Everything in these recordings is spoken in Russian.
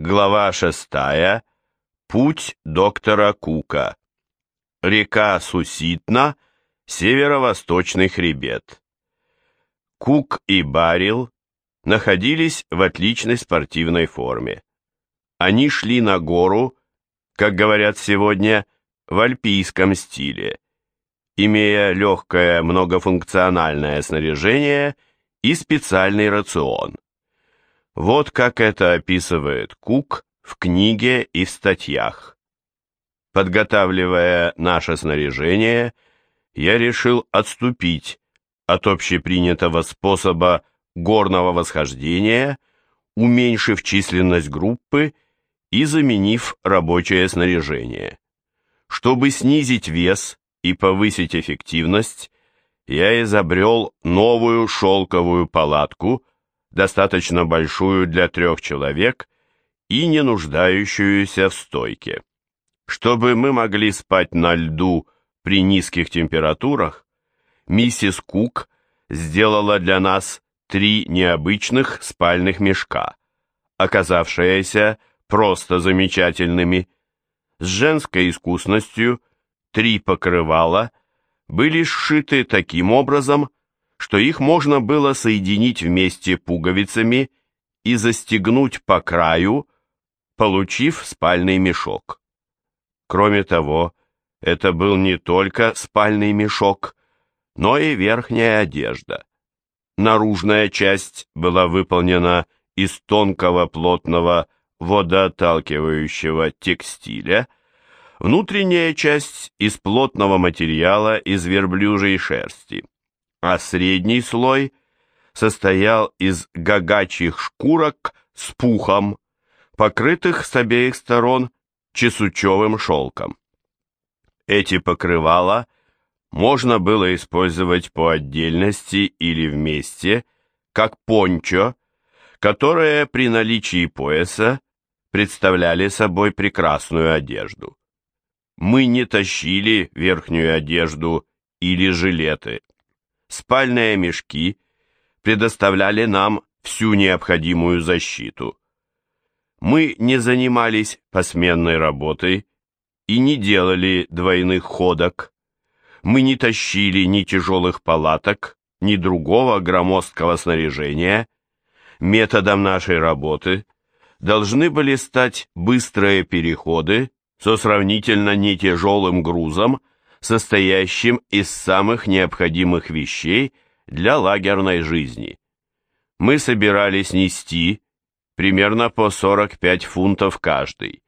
Глава шестая. Путь доктора Кука. Река Суситна, северо-восточный хребет. Кук и Барил находились в отличной спортивной форме. Они шли на гору, как говорят сегодня, в альпийском стиле, имея легкое многофункциональное снаряжение и специальный рацион. Вот как это описывает Кук в книге и в статьях. Подготавливая наше снаряжение, я решил отступить от общепринятого способа горного восхождения, уменьшив численность группы и заменив рабочее снаряжение. Чтобы снизить вес и повысить эффективность, я изобрел новую шелковую палатку – достаточно большую для трех человек и не нуждающуюся в стойке. Чтобы мы могли спать на льду при низких температурах, миссис Кук сделала для нас три необычных спальных мешка, оказавшиеся просто замечательными. С женской искусностью три покрывала были сшиты таким образом, что их можно было соединить вместе пуговицами и застегнуть по краю, получив спальный мешок. Кроме того, это был не только спальный мешок, но и верхняя одежда. Наружная часть была выполнена из тонкого плотного водоотталкивающего текстиля, внутренняя часть из плотного материала из верблюжьей шерсти а средний слой состоял из гагачьих шкурок с пухом, покрытых с обеих сторон чесучевым шелком. Эти покрывала можно было использовать по отдельности или вместе, как пончо, которые при наличии пояса представляли собой прекрасную одежду. Мы не тащили верхнюю одежду или жилеты спальные мешки предоставляли нам всю необходимую защиту. Мы не занимались посменной работой и не делали двойных ходок. Мы не тащили ни тяжелых палаток, ни другого громоздкого снаряжения. Методом нашей работы должны были стать быстрые переходы со сравнительно не тяжелым грузом состоящим из самых необходимых вещей для лагерной жизни. Мы собирались нести примерно по 45 фунтов каждый,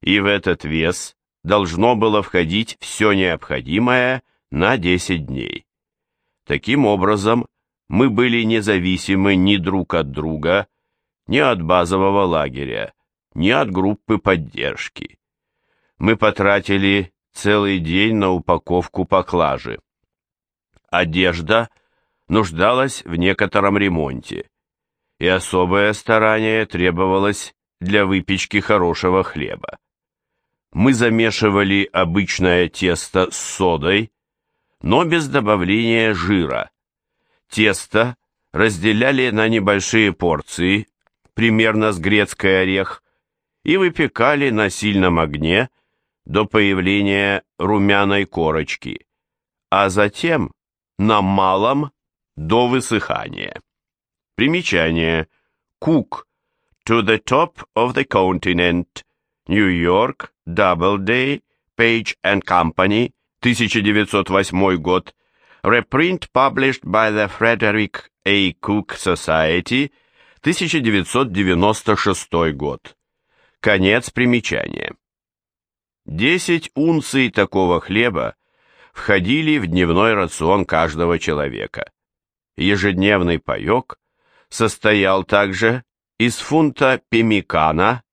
и в этот вес должно было входить все необходимое на 10 дней. Таким образом, мы были независимы ни друг от друга, ни от базового лагеря, ни от группы поддержки. Мы потратили целый день на упаковку поклажи. Одежда нуждалась в некотором ремонте, и особое старание требовалось для выпечки хорошего хлеба. Мы замешивали обычное тесто с содой, но без добавления жира. Тесто разделяли на небольшие порции, примерно с грецкий орех, и выпекали на сильном огне до появления румяной корочки, а затем на малом до высыхания. Примечание. Cook. To the top of the continent. New York. Doubleday. Page and Company. 1908 год. Reprint published by the Frederick A. Cook Society. 1996 год. Конец примечания. Десять унций такого хлеба входили в дневной рацион каждого человека. Ежедневный паек состоял также из фунта пемикана,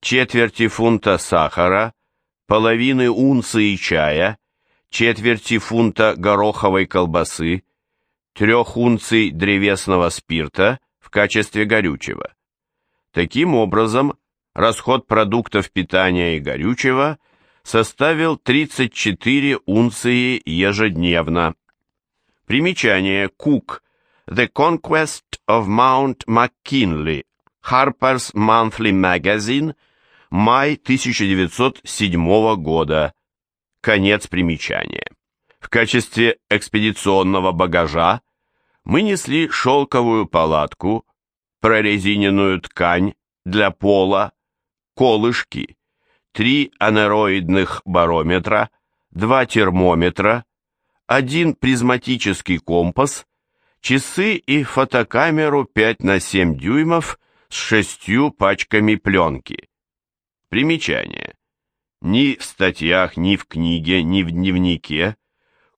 четверти фунта сахара, половины унции чая, четверти фунта гороховой колбасы, трех унций древесного спирта в качестве горючего. Таким образом, расход продуктов питания и горючего – составил 34 унции ежедневно. Примечание Кук. The Conquest of Mount McKinley. Harper's Monthly Magazine, май 1907 года. Конец примечания. В качестве экспедиционного багажа мы несли шелковую палатку, прорезиненную ткань для пола, колышки, три анероидных барометра, два термометра, один призматический компас, часы и фотокамеру 5 на 7 дюймов с шестью пачками пленки. Примечание. Ни в статьях, ни в книге, ни в дневнике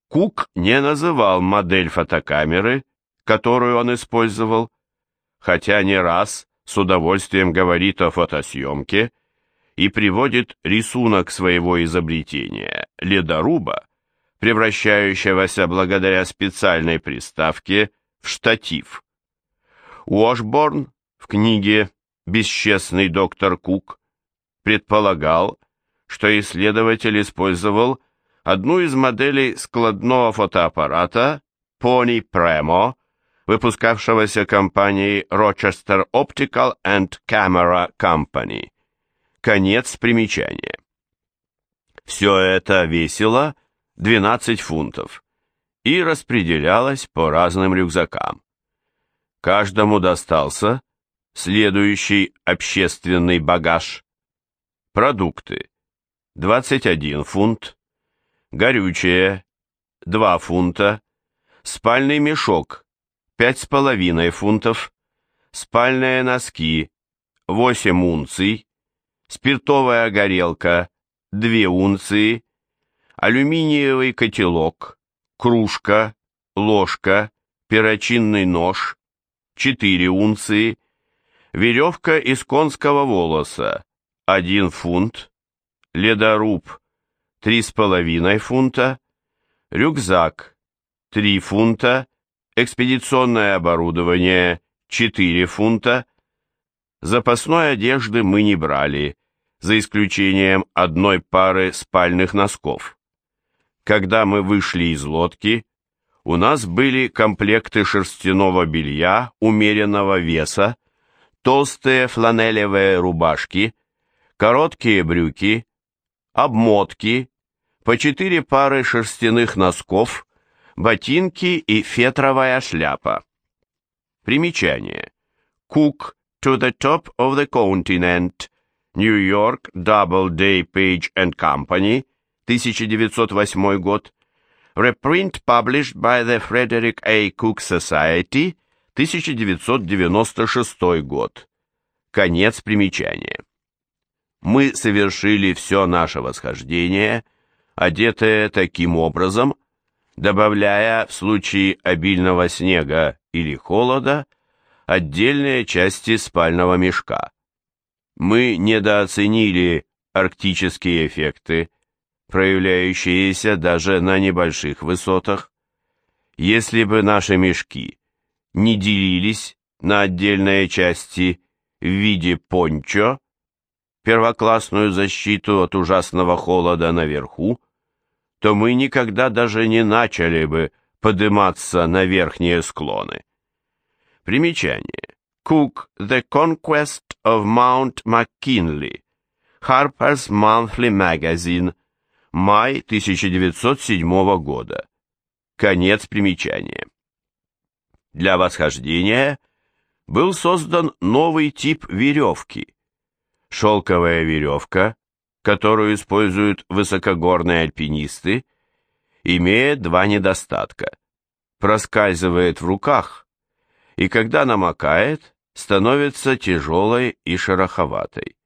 Кук не называл модель фотокамеры, которую он использовал, хотя не раз с удовольствием говорит о фотосъемке и приводит рисунок своего изобретения, ледоруба, превращающегося благодаря специальной приставке в штатив. Уошборн в книге «Бесчестный доктор Кук» предполагал, что исследователь использовал одну из моделей складного фотоаппарата Pony Premo, выпускавшегося компанией Rochester Optical and Camera Company. Конец примечания. Все это весило 12 фунтов и распределялось по разным рюкзакам. Каждому достался следующий общественный багаж. Продукты 21 фунт, горючее 2 фунта, спальный мешок 5,5 фунтов, спальные носки 8 унций, спиртовая горелка 2 унции, алюминиевый котелок, кружка, ложка, перочинный нож, 4 унции, веревка из конского волоса, 1 фунт, ледоруб, 3,5 фунта, рюкзак, 3 фунта, экспедиционное оборудование, 4 фунта, запасной одежды мы не брали, за исключением одной пары спальных носков. Когда мы вышли из лодки, у нас были комплекты шерстяного белья умеренного веса, толстые фланелевые рубашки, короткие брюки, обмотки, по четыре пары шерстяных носков, ботинки и фетровая шляпа. Примечание. Cook to the top of the continent. New York, Doubleday, Page and Company, 1908 год, reprint published by the Frederick A. Cook Society, 1996 год. Конец примечания. Мы совершили все наше восхождение, одетые таким образом, добавляя в случае обильного снега или холода отдельные части спального мешка. Мы недооценили арктические эффекты, проявляющиеся даже на небольших высотах. Если бы наши мешки не делились на отдельные части в виде пончо, первоклассную защиту от ужасного холода наверху, то мы никогда даже не начали бы подниматься на верхние склоны. Примечание. Cook The Conquest of Mount McKinley. Harper's Monthly Magazine – Май 1907 года. Конец примечания. Для восхождения был создан новый тип веревки. Шелковая веревка, которую используют высокогорные альпинисты, имеет два недостатка. Проскальзывает в руках, и когда намокает, становится тяжелой и шероховатой.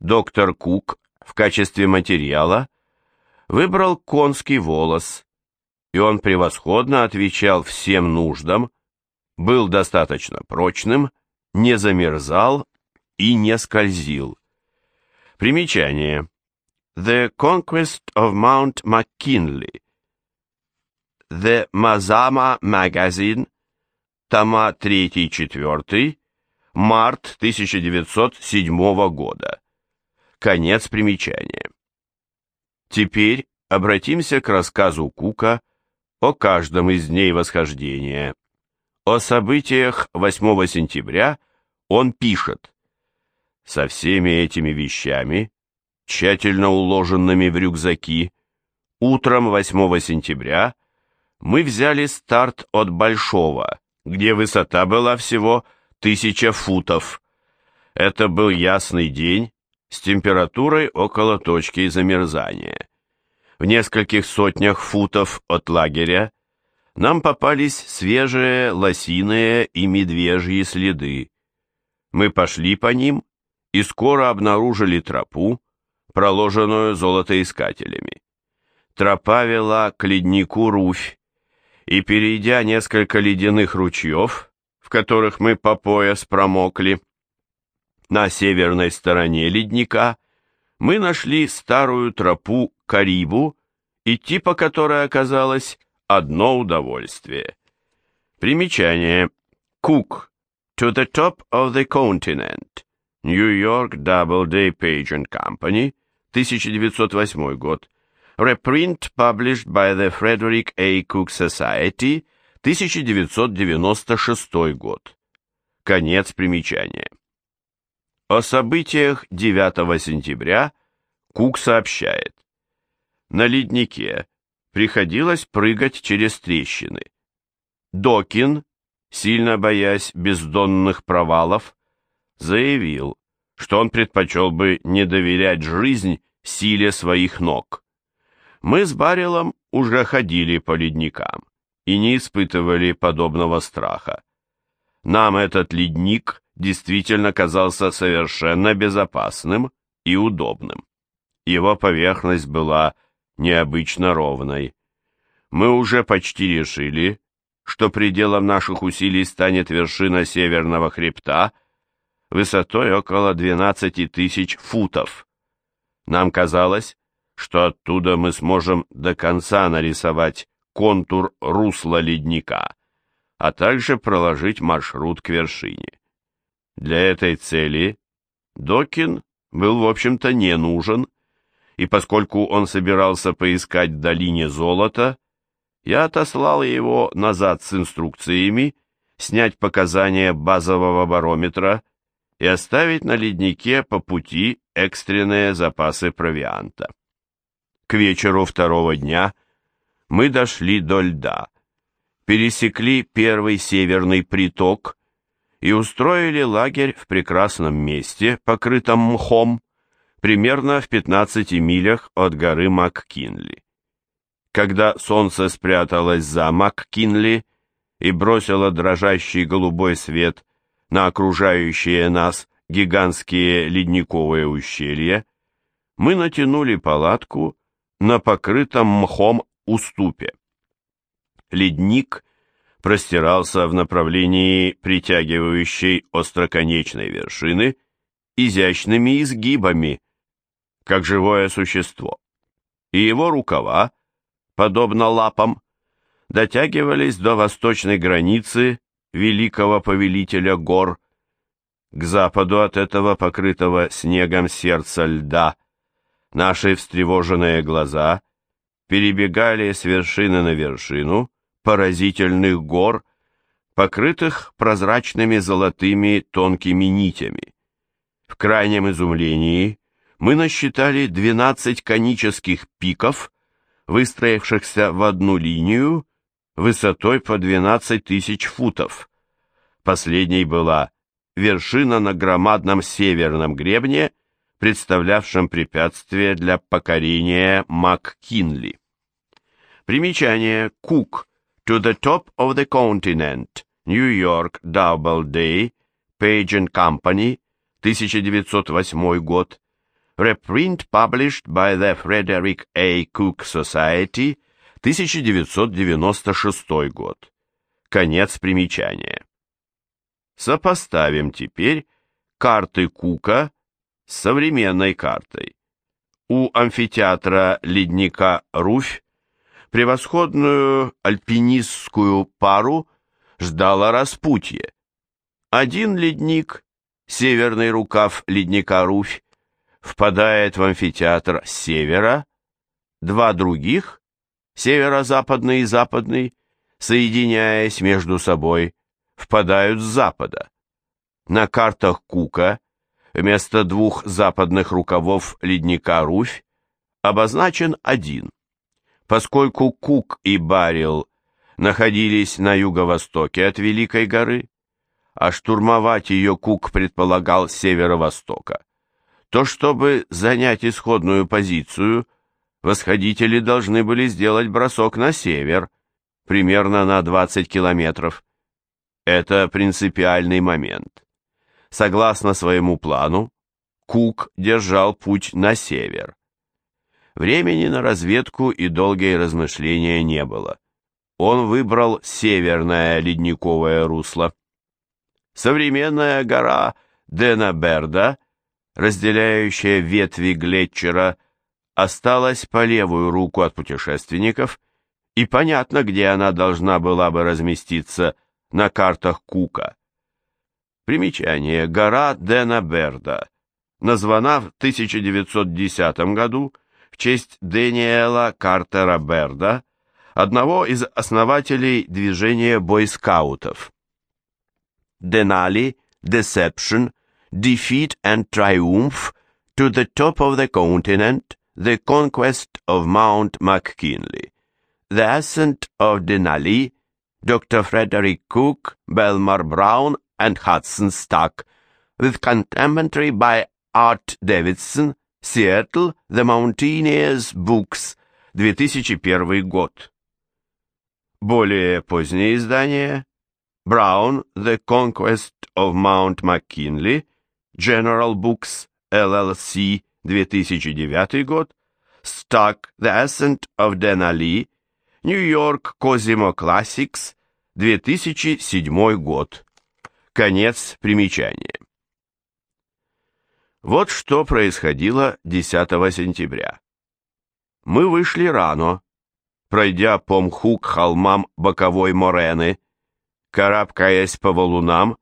Доктор Кук в качестве материала выбрал конский волос, и он превосходно отвечал всем нуждам, был достаточно прочным, не замерзал и не скользил. Примечание. The Conquest of Mount McKinley. The Mazama Magazine. Тома 3-4. Март 1907 года. Конец примечания. Теперь обратимся к рассказу Кука о каждом из дней восхождения, о событиях 8 сентября Он пишет, «Со всеми этими вещами, тщательно уложенными в рюкзаки, утром 8 сентября мы взяли старт от Большого, где высота была всего тысяча футов. Это был ясный день с температурой около точки замерзания. В нескольких сотнях футов от лагеря нам попались свежие лосиные и медвежьи следы. Мы пошли по ним и скоро обнаружили тропу, проложенную золотоискателями. Тропа вела к леднику Руфь, и, перейдя несколько ледяных ручьев, в которых мы по пояс промокли, на северной стороне ледника мы нашли старую тропу Карибу, идти по которой оказалось одно удовольствие. Примечание. Cook. To the top of the continent. York Doubleday Page and Company. 1908 год. Reprint published by the Frederick A. Cook Society. 1996 год. Конец примечания. О событиях 9 сентября Кук сообщает. На леднике приходилось прыгать через трещины. Докин, сильно боясь бездонных провалов, заявил, что он предпочел бы не доверять жизнь силе своих ног. Мы с Баррелом уже ходили по ледникам и не испытывали подобного страха. Нам этот ледник действительно казался совершенно безопасным и удобным. Его поверхность была необычно ровной. Мы уже почти решили, что пределом наших усилий станет вершина северного хребта высотой около 12 тысяч футов. Нам казалось, что оттуда мы сможем до конца нарисовать контур русла ледника, а также проложить маршрут к вершине. Для этой цели Докин был, в общем-то, не нужен, и поскольку он собирался поискать в долине золота, я отослал его назад с инструкциями снять показания базового барометра и оставить на леднике по пути экстренные запасы провианта. К вечеру второго дня мы дошли до льда, пересекли первый северный приток и устроили лагерь в прекрасном месте, покрытом мхом, примерно в 15 милях от горы МакКинли. Когда солнце спряталось за МакКинли и бросило дрожащий голубой свет на окружающие нас гигантские ледниковые ущелья, мы натянули палатку на покрытом мхом уступе. Ледник простирался в направлении притягивающей остроконечной вершины изящными изгибами, как живое существо, и его рукава, подобно лапам, дотягивались до восточной границы великого повелителя гор, к западу от этого покрытого снегом сердца льда, наши встревоженные глаза перебегали с вершины на вершину, поразительных гор, покрытых прозрачными золотыми тонкими нитями. В крайнем изумлении мы насчитали 12 конических пиков, выстроившихся в одну линию высотой по 12 тысяч футов. Последней была вершина на громадном северном гребне, представлявшем препятствие для покорения МакКинли. Примечание Кук To the top of the continent. York Doubleday. Page and Company. 1908 год. Reprint published by the Frederick A. Cook Society. 1996 год. Конец примечания. Сопоставим теперь карты Кука с современной картой. У амфитеатра ледника Руфь превосходную альпинистскую пару ждало распутье. Один ледник, северный рукав ледника Руфь, впадает в амфитеатр с севера, два других, северо-западный и западный, соединяясь между собой, впадают с запада. на картах Кука вместо двух западных рукавов ледника Руфь обозначен один. Поскольку Кук и Барил находились на юго-востоке от Великой горы, а штурмовать ее Кук предполагал с северо-востока, то чтобы занять исходную позицию, восходители должны были сделать бросок на север, примерно на 20 километров. Это принципиальный момент. Согласно своему плану, Кук держал путь на север. Времени на разведку и долгие размышления не было. Он выбрал северное ледниковое русло. Современная гора Денаберда, разделяющая ветви Глетчера, осталась по левую руку от путешественников, и понятно, где она должна была бы разместиться на картах Кука. Примечание. Гора Денаберда названа в 1910 году в честь Дэниела Картера Берда, одного из основателей движения бойскаутов. Denali, Deception, Defeat and Triumph to the top of the continent, the conquest of Mount McKinley, the ascent of Denali, Dr. Frederick Cook, Belmar Brown, and Hudson Stuck, with commentary by Art Davidson, Seattle, The Mountaineers Books, 2001 год. Более позднее издание Brown, The Conquest of Mount McKinley, General Books, LLC, 2009 год, Stuck, The Ascent of Denali, New York Cosimo Classics, 2007 год. Конец примечания. Вот что происходило 10 сентября. Мы вышли рано, пройдя по мху к холмам боковой морены. Карабкаясь по валунам,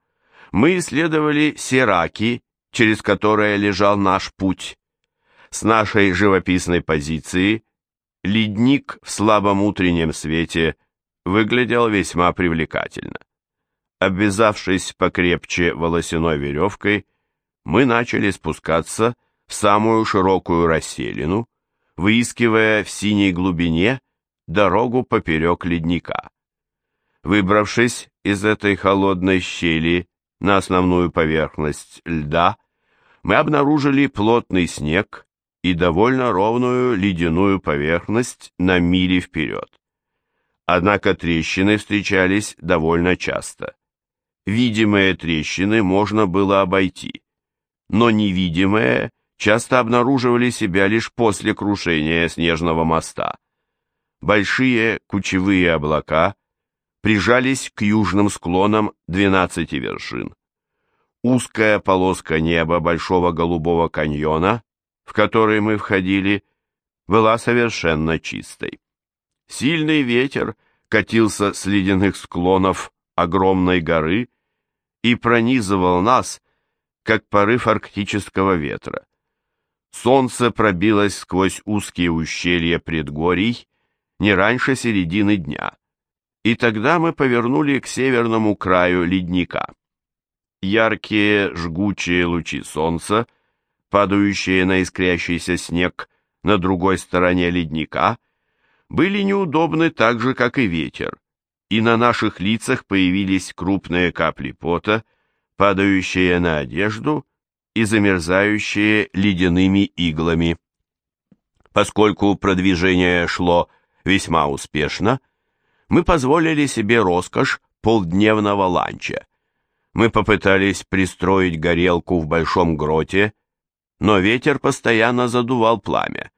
мы исследовали Сираки, через которые лежал наш путь. С нашей живописной позиции ледник в слабом утреннем свете выглядел весьма привлекательно. Обвязавшись покрепче волосяной веревкой, мы начали спускаться в самую широкую расселину, выискивая в синей глубине дорогу поперек ледника. Выбравшись из этой холодной щели на основную поверхность льда, мы обнаружили плотный снег и довольно ровную ледяную поверхность на мили вперед. Однако трещины встречались довольно часто. Видимые трещины можно было обойти, но невидимые часто обнаруживали себя лишь после крушения снежного моста большие кучевые облака прижались к южным склонам 12 вершин. Узкая полоска неба Большого Голубого каньона, в который мы входили, была совершенно чистой. Сильный ветер катился с ледяных склонов огромной горы и пронизывал нас, как порыв арктического ветра. Солнце пробилось сквозь узкие ущелья предгорий не раньше середины дня, и тогда мы повернули к северному краю ледника. Яркие жгучие лучи солнца, падающие на искрящийся снег на другой стороне ледника, были неудобны так же, как и ветер, и на наших лицах появились крупные капли пота, падающие на одежду и замерзающие ледяными иглами. Поскольку продвижение шло весьма успешно, мы позволили себе роскошь полдневного ланча. Мы попытались пристроить горелку в большом гроте, но ветер постоянно задувал пламя.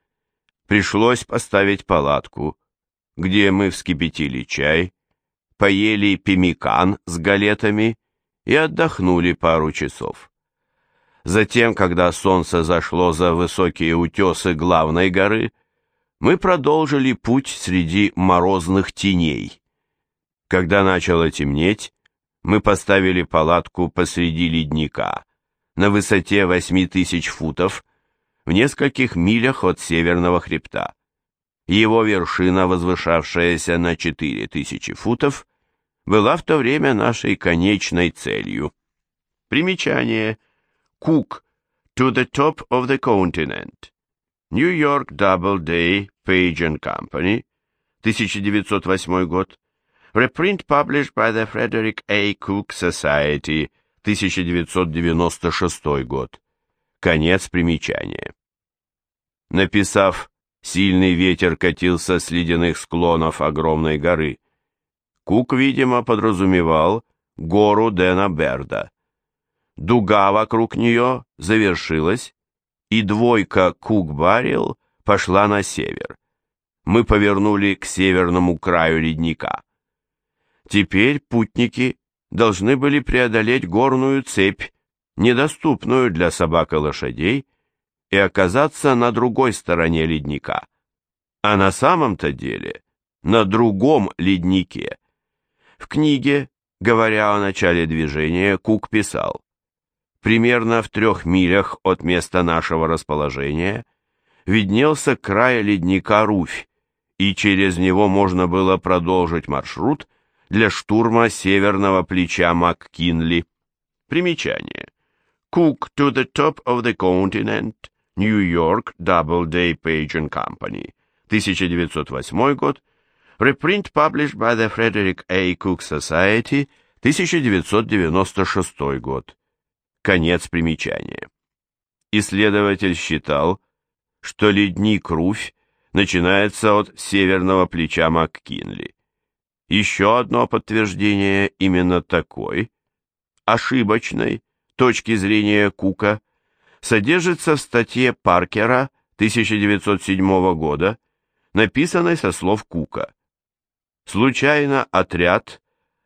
Пришлось поставить палатку, где мы вскипятили чай, поели пемикан с галетами и отдохнули пару часов. Затем, когда солнце зашло за высокие утесы главной горы, мы продолжили путь среди морозных теней. Когда начало темнеть, мы поставили палатку посреди ледника, на высоте 8000 футов, в нескольких милях от северного хребта. Его вершина, возвышавшаяся на 4000 футов, была в то время нашей конечной целью. Примечание. Cook. To the top of the continent. New York Doubleday, Page and Company. 1908 год. Reprint published by the Frederick A. Cook Society. 1996 год. Конец примечания. Написав «Сильный ветер катился с ледяных склонов огромной горы», Кук, видимо, подразумевал гору Дэна Берда. Дуга вокруг нее завершилась, и двойка Кук-Баррел пошла на север. Мы повернули к северному краю ледника. Теперь путники должны были преодолеть горную цепь, недоступную для собак и лошадей, и оказаться на другой стороне ледника. А на самом-то деле на другом леднике. В книге, говоря о начале движения, Кук писал, примерно в трех милях от места нашего расположения виднелся край ледника Руфь, и через него можно было продолжить маршрут для штурма северного плеча МакКинли. Примечание. Cook to the top of the continent, New York, Doubleday, Page and Company, 1908 год, reprint published by the Frederick A. Cook Society, 1996 год. Конец примечания. Исследователь считал, что ледник Руфь начинается от северного плеча МакКинли. Еще одно подтверждение именно такой, ошибочной, точки зрения Кука, содержится в статье Паркера 1907 года, написанной со слов Кука. Случайно отряд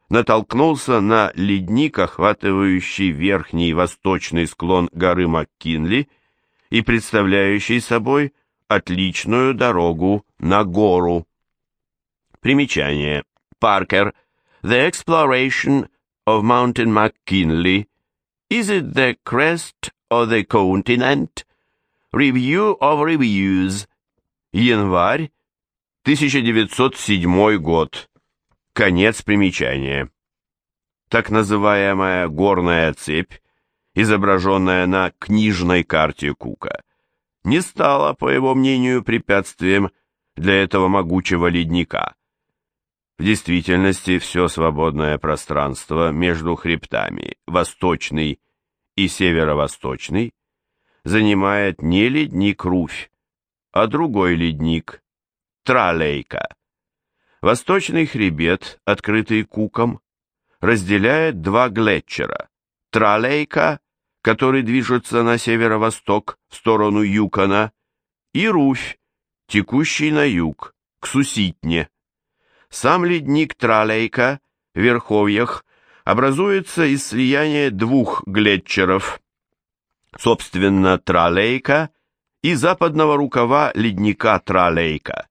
натолкнулся на ледник, охватывающий верхний восточный склон горы МакКинли и представляющий собой отличную дорогу на гору. Примечание. Паркер. The exploration of Mountain McKinley. Is it the crest of the continent? Review of Reviews. Январь 1907 год. Конец примечания. Так называемая горная цепь, изображенная на книжной карте Кука, не стала, по его мнению, препятствием для этого могучего ледника. В действительности все свободное пространство между хребтами восточный и северо-восточный занимает не ледник Руфь, а другой ледник Тралейка. Восточный хребет, открытый Куком, разделяет два глетчера. Тралейка, который движется на северо-восток в сторону Юкона, и Руфь, текущий на юг, к Суситне. Сам ледник Тралейка в верховьях образуется из слияния двух глетчеров, собственно, Тралейка и западного рукава ледника Тралейка.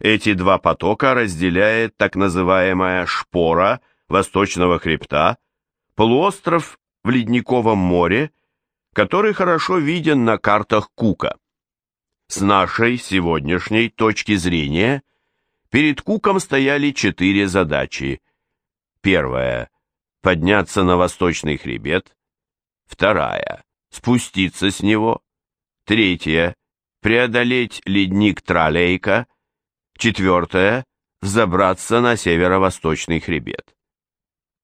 Эти два потока разделяет так называемая шпора восточного хребта, полуостров в Ледниковом море, который хорошо виден на картах Кука. С нашей сегодняшней точки зрения перед Куком стояли четыре задачи. Первая – подняться на восточный хребет. Вторая – спуститься с него. Третья – преодолеть ледник Тралейка – Четвертое – взобраться на северо-восточный хребет.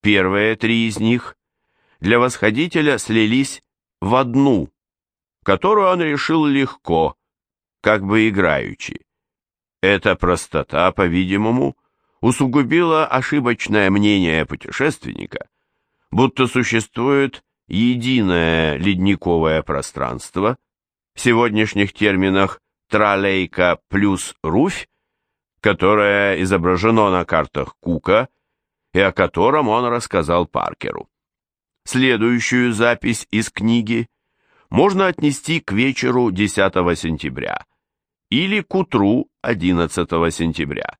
Первые три из них для восходителя слились в одну, которую он решил легко, как бы играючи. Эта простота, по-видимому, усугубила ошибочное мнение путешественника, будто существует единое ледниковое пространство, в сегодняшних терминах тралейка плюс руфь, которое изображено на картах Кука и о котором он рассказал Паркеру. Следующую запись из книги можно отнести к вечеру 10 сентября или к утру 11 сентября.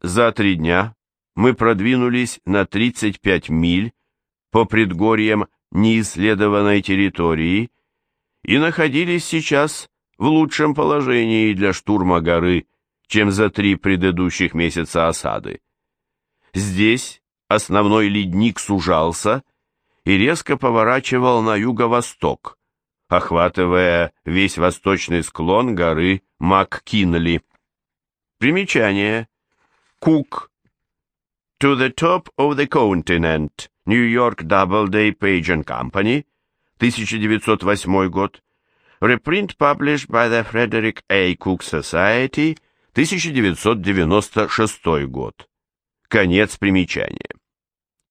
За три дня мы продвинулись на 35 миль по предгорьям неисследованной территории и находились сейчас в лучшем положении для штурма горы чем за три предыдущих месяца осады. Здесь основной ледник сужался и резко поворачивал на юго-восток, охватывая весь восточный склон горы МакКинли. Примечание. Кук. To the top of the continent. New York Doubleday Page and Company. 1908 год. Reprint published by the Frederick A. Cook Society. 1996 год. Конец примечания.